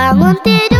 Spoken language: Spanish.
Vamos.